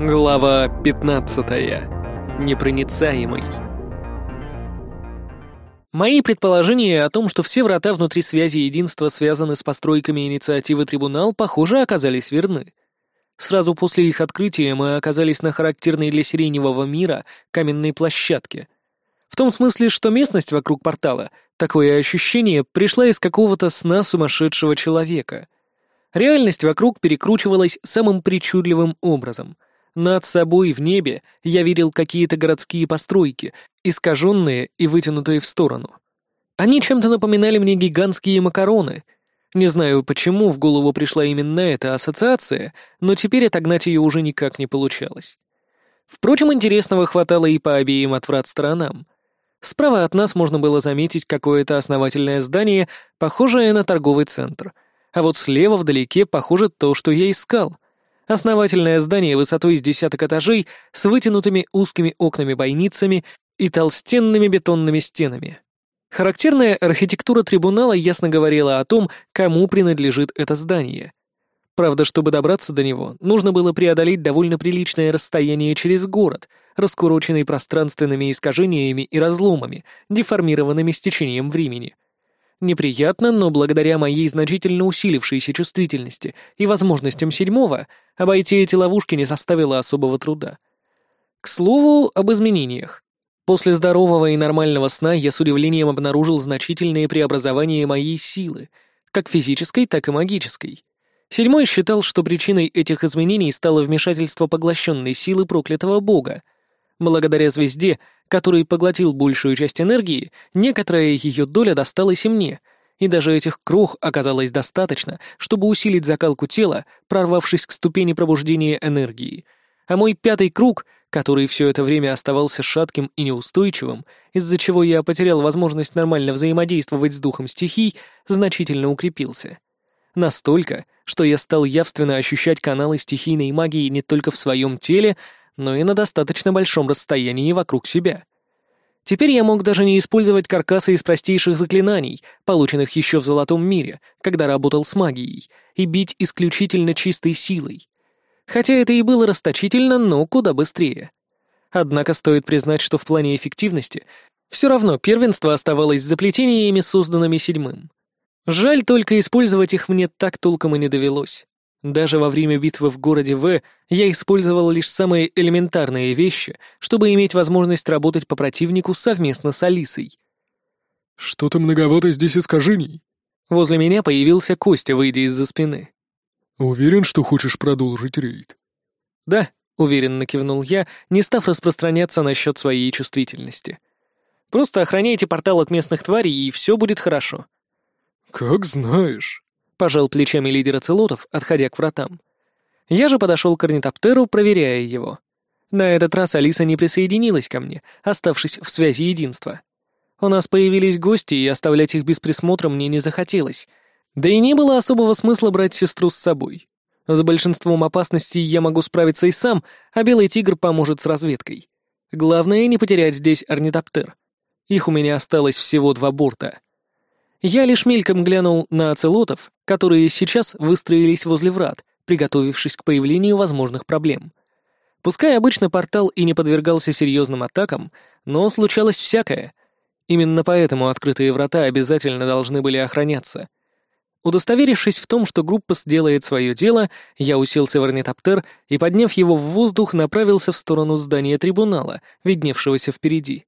Глава 15. Непроницаемый. Мои предположения о том, что все врата внутри связи единства связаны с постройками инициативы трибунал, похоже, оказались верны. Сразу после их открытия мы оказались на характерной для сиреневого мира каменной площадке. В том смысле, что местность вокруг портала, такое ощущение, пришла из какого-то сна сумасшедшего человека. Реальность вокруг перекручивалась самым причудливым образом — над собой в небе я видел какие-то городские постройки, искаженные и вытянутые в сторону. Они чем-то напоминали мне гигантские макароны. Не знаю, почему в голову пришла именно эта ассоциация, но теперь отогнать ее уже никак не получалось. Впрочем, интересного хватало и по обеим отврат сторонам. Справа от нас можно было заметить какое-то основательное здание, похожее на торговый центр. А вот слева вдалеке, похоже, то, что я искал — Основательное здание высотой с десяток этажей с вытянутыми узкими окнами-бойницами и толстенными бетонными стенами. Характерная архитектура трибунала ясно говорила о том, кому принадлежит это здание. Правда, чтобы добраться до него, нужно было преодолеть довольно приличное расстояние через город, раскуроченный пространственными искажениями и разломами, деформированными с течением времени — Неприятно, но благодаря моей значительно усилившейся чувствительности и возможностям седьмого обойти эти ловушки не составило особого труда. К слову, об изменениях. После здорового и нормального сна я с удивлением обнаружил значительные преобразования моей силы, как физической, так и магической. Седьмой считал, что причиной этих изменений стало вмешательство поглощенной силы проклятого бога. Благодаря звезде который поглотил большую часть энергии, некоторая ее доля досталась и мне, и даже этих крох оказалось достаточно, чтобы усилить закалку тела, прорвавшись к ступени пробуждения энергии. А мой пятый круг, который все это время оставался шатким и неустойчивым, из-за чего я потерял возможность нормально взаимодействовать с духом стихий, значительно укрепился. Настолько, что я стал явственно ощущать каналы стихийной магии не только в своем теле, но и на достаточно большом расстоянии вокруг себя. Теперь я мог даже не использовать каркасы из простейших заклинаний, полученных еще в Золотом мире, когда работал с магией, и бить исключительно чистой силой. Хотя это и было расточительно, но куда быстрее. Однако стоит признать, что в плане эффективности все равно первенство оставалось заплетениями, созданными седьмым. Жаль только использовать их мне так толком и не довелось. Даже во время битвы в городе В я использовал лишь самые элементарные вещи, чтобы иметь возможность работать по противнику совместно с Алисой. «Что-то многовато здесь искажений». Возле меня появился Костя, выйдя из-за спины. «Уверен, что хочешь продолжить рейд?» «Да», — уверенно кивнул я, не став распространяться насчет своей чувствительности. «Просто охраняйте портал от местных тварей, и все будет хорошо». «Как знаешь». — пожал плечами лидер оцелотов, отходя к вратам. Я же подошел к орнитоптеру, проверяя его. На этот раз Алиса не присоединилась ко мне, оставшись в связи единства. У нас появились гости, и оставлять их без присмотра мне не захотелось. Да и не было особого смысла брать сестру с собой. С большинством опасностей я могу справиться и сам, а Белый Тигр поможет с разведкой. Главное — не потерять здесь орнитоптер. Их у меня осталось всего два борта. Я лишь мельком глянул на оцелотов, которые сейчас выстроились возле врат, приготовившись к появлению возможных проблем. Пускай обычно портал и не подвергался серьезным атакам, но случалось всякое. Именно поэтому открытые врата обязательно должны были охраняться. Удостоверившись в том, что группа сделает свое дело, я уселся в орнитоптер и, подняв его в воздух, направился в сторону здания трибунала, видневшегося впереди.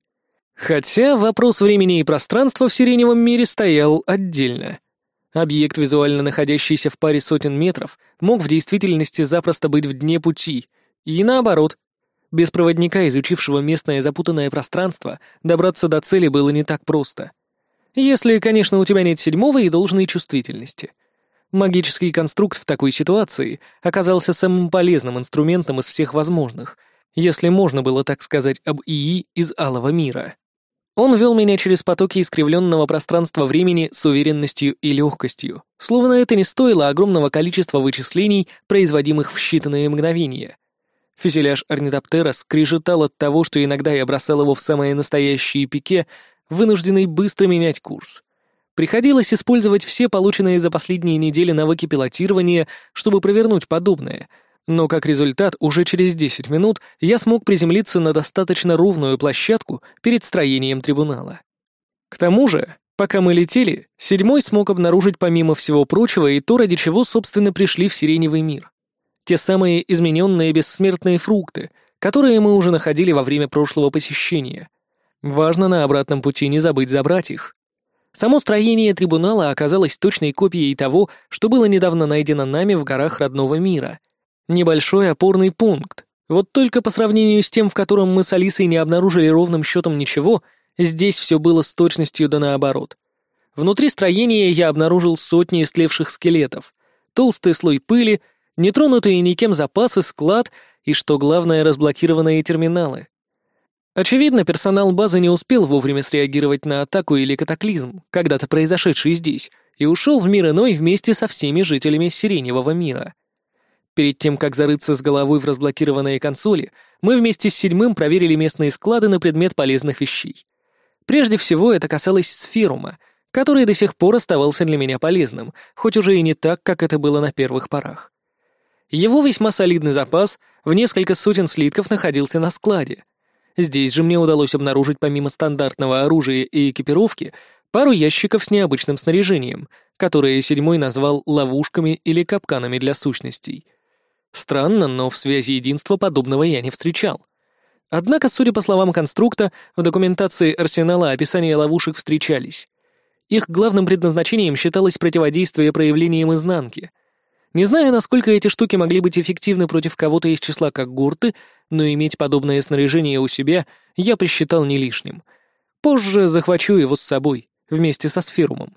Хотя вопрос времени и пространства в сиреневом мире стоял отдельно. Объект, визуально находящийся в паре сотен метров, мог в действительности запросто быть в дне пути, и наоборот. Без проводника, изучившего местное запутанное пространство, добраться до цели было не так просто. Если, конечно, у тебя нет седьмого и должной чувствительности. Магический конструкт в такой ситуации оказался самым полезным инструментом из всех возможных, если можно было так сказать об ИИ из Алого мира. Он вел меня через потоки искривленного пространства-времени с уверенностью и легкостью, словно это не стоило огромного количества вычислений, производимых в считанные мгновения. Фюзеляж орнитоптера скрежетал от того, что иногда я бросал его в самые настоящие пике, вынужденный быстро менять курс. Приходилось использовать все полученные за последние недели навыки пилотирования, чтобы провернуть подобное, Но как результат, уже через 10 минут я смог приземлиться на достаточно ровную площадку перед строением трибунала. К тому же, пока мы летели, седьмой смог обнаружить помимо всего прочего и то, ради чего, собственно, пришли в Сиреневый мир. Те самые измененные бессмертные фрукты, которые мы уже находили во время прошлого посещения. Важно на обратном пути не забыть забрать их. Само строение трибунала оказалось точной копией того, что было недавно найдено нами в горах родного мира — Небольшой опорный пункт. Вот только по сравнению с тем, в котором мы с Алисой не обнаружили ровным счетом ничего, здесь все было с точностью да наоборот. Внутри строения я обнаружил сотни истлевших скелетов, толстый слой пыли, нетронутые никем запасы, склад и, что главное, разблокированные терминалы. Очевидно, персонал базы не успел вовремя среагировать на атаку или катаклизм, когда-то произошедший здесь, и ушел в мир иной вместе со всеми жителями Сиреневого мира. Перед тем, как зарыться с головой в разблокированные консоли, мы вместе с седьмым проверили местные склады на предмет полезных вещей. Прежде всего, это касалось сферума, который до сих пор оставался для меня полезным, хоть уже и не так, как это было на первых порах. Его весьма солидный запас в несколько сотен слитков находился на складе. Здесь же мне удалось обнаружить помимо стандартного оружия и экипировки пару ящиков с необычным снаряжением, которые седьмой назвал ловушками или капканами для сущностей — Странно, но в связи единства подобного я не встречал. Однако, судя по словам конструкта, в документации арсенала описания ловушек встречались. Их главным предназначением считалось противодействие проявлениям изнанки. Не знаю, насколько эти штуки могли быть эффективны против кого-то из числа как гурты, но иметь подобное снаряжение у себя я посчитал не лишним. Позже захвачу его с собой, вместе со сферумом.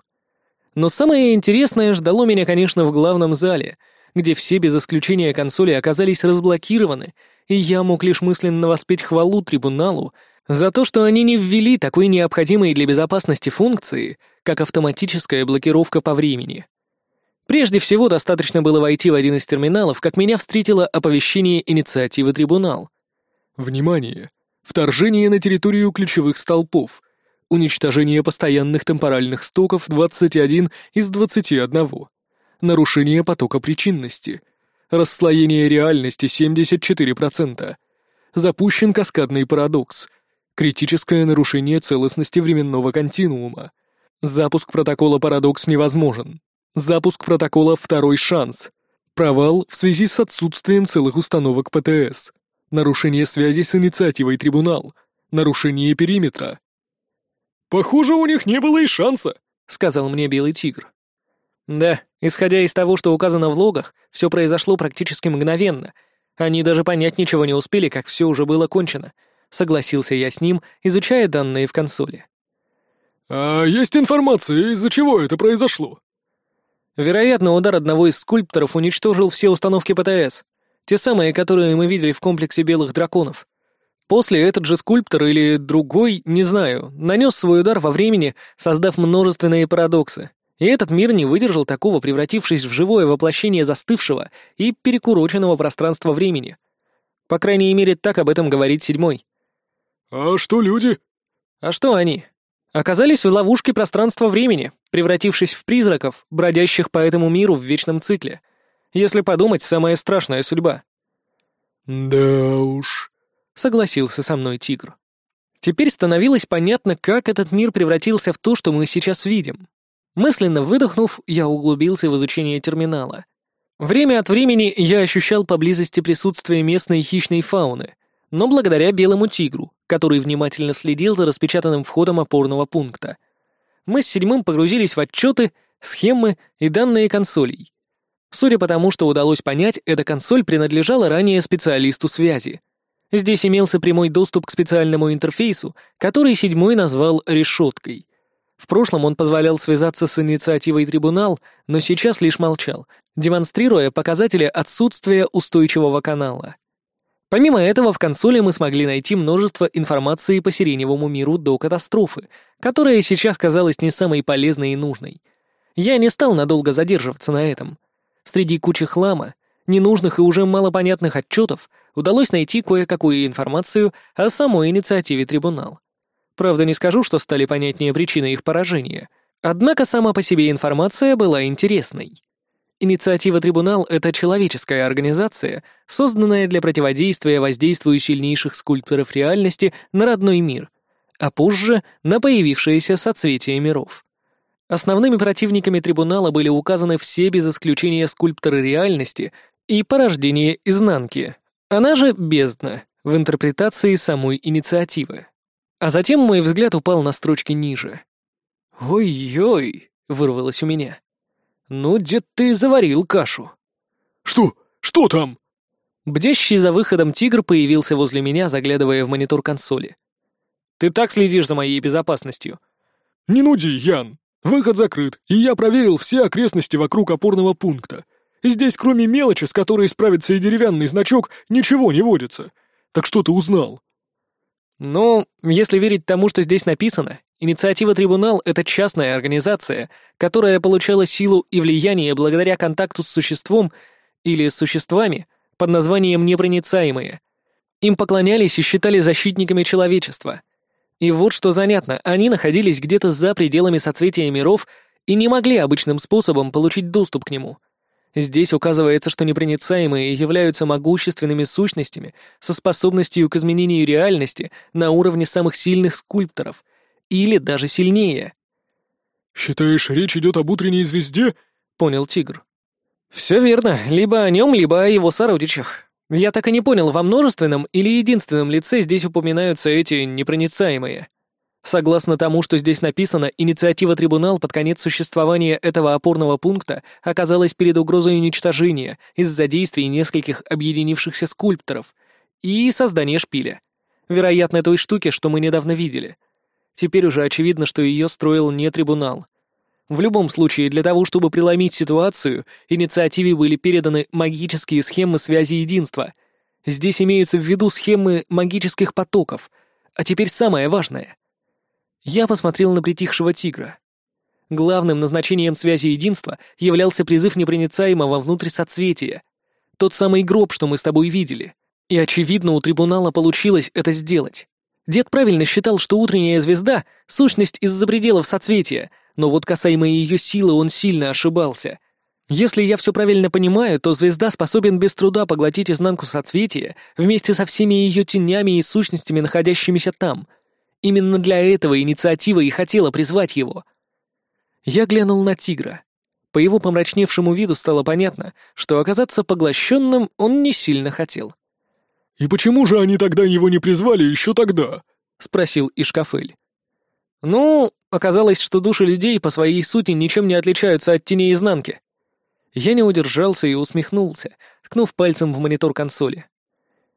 Но самое интересное ждало меня, конечно, в главном зале — где все без исключения консоли оказались разблокированы, и я мог лишь мысленно воспеть хвалу трибуналу за то, что они не ввели такой необходимой для безопасности функции, как автоматическая блокировка по времени. Прежде всего, достаточно было войти в один из терминалов, как меня встретило оповещение инициативы трибунал. «Внимание! Вторжение на территорию ключевых столпов. Уничтожение постоянных темпоральных стоков 21 из 21 нарушение потока причинности, расслоение реальности 74%, запущен каскадный парадокс, критическое нарушение целостности временного континуума, запуск протокола парадокс невозможен, запуск протокола второй шанс, провал в связи с отсутствием целых установок ПТС, нарушение связи с инициативой трибунал, нарушение периметра. «Похоже, у них не было и шанса», — сказал мне Белый Тигр. Да, исходя из того, что указано в логах, все произошло практически мгновенно. Они даже понять ничего не успели, как все уже было кончено. Согласился я с ним, изучая данные в консоли. «А есть информация, из-за чего это произошло?» Вероятно, удар одного из скульпторов уничтожил все установки ПТС. Те самые, которые мы видели в комплексе белых драконов. После этот же скульптор или другой, не знаю, нанес свой удар во времени, создав множественные парадоксы. И этот мир не выдержал такого, превратившись в живое воплощение застывшего и перекуроченного пространства-времени. По крайней мере, так об этом говорит седьмой. «А что люди?» «А что они?» Оказались в ловушке пространства-времени, превратившись в призраков, бродящих по этому миру в вечном цикле. Если подумать, самая страшная судьба. «Да уж», — согласился со мной тигр. Теперь становилось понятно, как этот мир превратился в то, что мы сейчас видим. Мысленно выдохнув, я углубился в изучение терминала. Время от времени я ощущал поблизости присутствие местной хищной фауны, но благодаря белому тигру, который внимательно следил за распечатанным входом опорного пункта. Мы с седьмым погрузились в отчеты, схемы и данные консолей. Судя по тому, что удалось понять, эта консоль принадлежала ранее специалисту связи. Здесь имелся прямой доступ к специальному интерфейсу, который седьмой назвал «решеткой», в прошлом он позволял связаться с инициативой трибунал, но сейчас лишь молчал, демонстрируя показатели отсутствия устойчивого канала. Помимо этого, в консоли мы смогли найти множество информации по сиреневому миру до катастрофы, которая сейчас казалась не самой полезной и нужной. Я не стал надолго задерживаться на этом. Среди кучи хлама, ненужных и уже малопонятных отчетов удалось найти кое-какую информацию о самой инициативе трибунал. Правда, не скажу, что стали понятнее причины их поражения. Однако сама по себе информация была интересной. Инициатива Трибунал — это человеческая организация, созданная для противодействия воздействию сильнейших скульпторов реальности на родной мир, а позже на появившееся соцветие миров. Основными противниками Трибунала были указаны все без исключения скульпторы реальности и порождение изнанки, она же бездна в интерпретации самой инициативы. А затем мой взгляд упал на строчки ниже. «Ой-ой!» — вырвалось у меня. «Ну, дед, ты заварил кашу». «Что? Что там?» Бдящий за выходом тигр появился возле меня, заглядывая в монитор консоли. «Ты так следишь за моей безопасностью?» «Не нуди, Ян. Выход закрыт, и я проверил все окрестности вокруг опорного пункта. Здесь, кроме мелочи, с которой справится и деревянный значок, ничего не водится. Так что ты узнал?» «Ну, если верить тому, что здесь написано, Инициатива Трибунал — это частная организация, которая получала силу и влияние благодаря контакту с существом или существами под названием «непроницаемые». Им поклонялись и считали защитниками человечества. И вот что занятно, они находились где-то за пределами соцветия миров и не могли обычным способом получить доступ к нему. Здесь указывается, что непроницаемые являются могущественными сущностями со способностью к изменению реальности на уровне самых сильных скульпторов — или даже сильнее. «Считаешь, речь идет об утренней звезде?» — понял тигр. «Все верно, либо о нем, либо о его сородичах. Я так и не понял, во множественном или единственном лице здесь упоминаются эти непроницаемые. Согласно тому, что здесь написано, инициатива трибунал под конец существования этого опорного пункта оказалась перед угрозой уничтожения из-за действий нескольких объединившихся скульпторов и создания шпиля. Вероятно, той штуки, что мы недавно видели — Теперь уже очевидно, что ее строил не трибунал. В любом случае, для того, чтобы преломить ситуацию, инициативе были переданы магические схемы связи единства. Здесь имеются в виду схемы магических потоков. А теперь самое важное. Я посмотрел на притихшего тигра. Главным назначением связи единства являлся призыв непроницаемого внутрь соцветия. Тот самый гроб, что мы с тобой видели. И, очевидно, у трибунала получилось это сделать. Дед правильно считал, что утренняя звезда — сущность из-за пределов соцветия, но вот касаемо ее силы он сильно ошибался. Если я все правильно понимаю, то звезда способен без труда поглотить изнанку соцветия вместе со всеми ее тенями и сущностями, находящимися там. Именно для этого инициатива и хотела призвать его. Я глянул на тигра. По его помрачневшему виду стало понятно, что оказаться поглощенным он не сильно хотел. «И почему же они тогда его не призвали еще тогда?» — спросил Ишкафель. «Ну, оказалось, что души людей по своей сути ничем не отличаются от теней изнанки». Я не удержался и усмехнулся, ткнув пальцем в монитор консоли.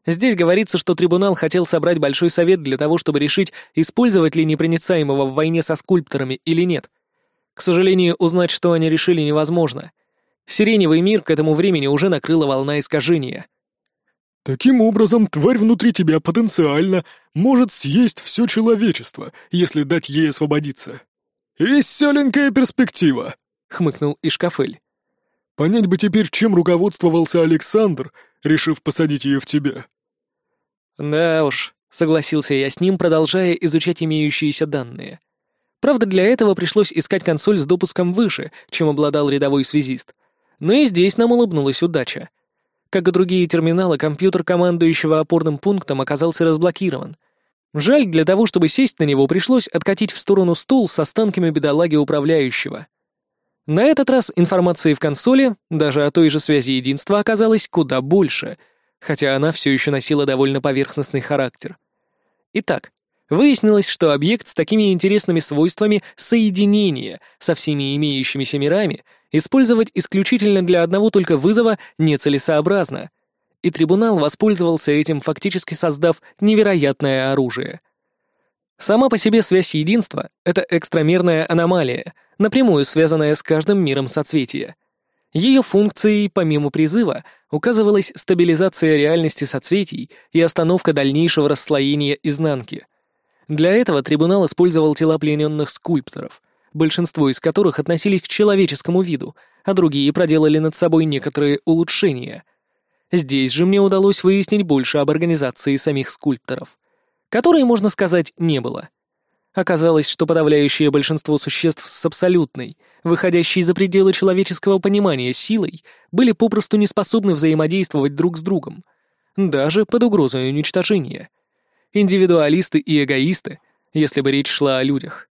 Здесь говорится, что трибунал хотел собрать большой совет для того, чтобы решить, использовать ли непроницаемого в войне со скульпторами или нет. К сожалению, узнать, что они решили, невозможно. Сиреневый мир к этому времени уже накрыла волна искажения — Таким образом, тварь внутри тебя потенциально может съесть все человечество, если дать ей освободиться. Веселенькая перспектива, хмыкнул Ишкафель. Понять бы теперь, чем руководствовался Александр, решив посадить ее в тебя. Да уж, согласился я с ним, продолжая изучать имеющиеся данные. Правда, для этого пришлось искать консоль с допуском выше, чем обладал рядовой связист. Но и здесь нам улыбнулась удача. Как и другие терминалы, компьютер командующего опорным пунктом оказался разблокирован. Жаль, для того, чтобы сесть на него, пришлось откатить в сторону стул с останками бедолаги управляющего. На этот раз информации в консоли, даже о той же связи единства, оказалось куда больше, хотя она все еще носила довольно поверхностный характер. Итак, выяснилось, что объект с такими интересными свойствами соединения со всеми имеющимися мирами — использовать исключительно для одного только вызова нецелесообразно, и трибунал воспользовался этим, фактически создав невероятное оружие. Сама по себе связь единства — это экстрамерная аномалия, напрямую связанная с каждым миром соцветия. Ее функцией, помимо призыва, указывалась стабилизация реальности соцветий и остановка дальнейшего расслоения изнанки. Для этого трибунал использовал тела плененных скульпторов, большинство из которых относились к человеческому виду, а другие проделали над собой некоторые улучшения. Здесь же мне удалось выяснить больше об организации самих скульпторов, которой, можно сказать, не было. Оказалось, что подавляющее большинство существ с абсолютной, выходящей за пределы человеческого понимания силой, были попросту не способны взаимодействовать друг с другом, даже под угрозой уничтожения. Индивидуалисты и эгоисты, если бы речь шла о людях.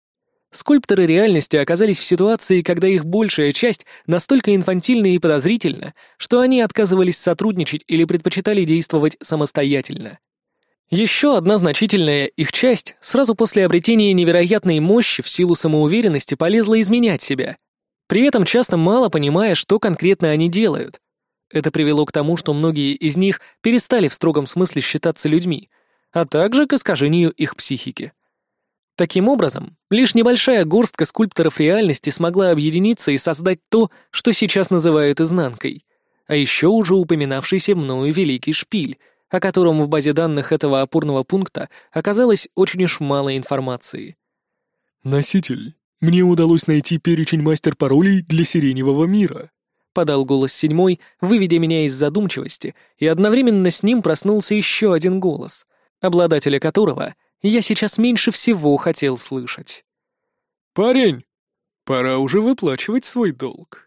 Скульпторы реальности оказались в ситуации, когда их большая часть настолько инфантильна и подозрительна, что они отказывались сотрудничать или предпочитали действовать самостоятельно. Еще одна значительная их часть сразу после обретения невероятной мощи в силу самоуверенности полезла изменять себя, при этом часто мало понимая, что конкретно они делают. Это привело к тому, что многие из них перестали в строгом смысле считаться людьми, а также к искажению их психики. Таким образом, лишь небольшая горстка скульпторов реальности смогла объединиться и создать то, что сейчас называют изнанкой, а еще уже упоминавшийся мною великий шпиль — о котором в базе данных этого опорного пункта оказалось очень уж мало информации. «Носитель, мне удалось найти перечень мастер-паролей для сиреневого мира», — подал голос седьмой, выведя меня из задумчивости, и одновременно с ним проснулся еще один голос, обладателя которого я сейчас меньше всего хотел слышать. «Парень, пора уже выплачивать свой долг».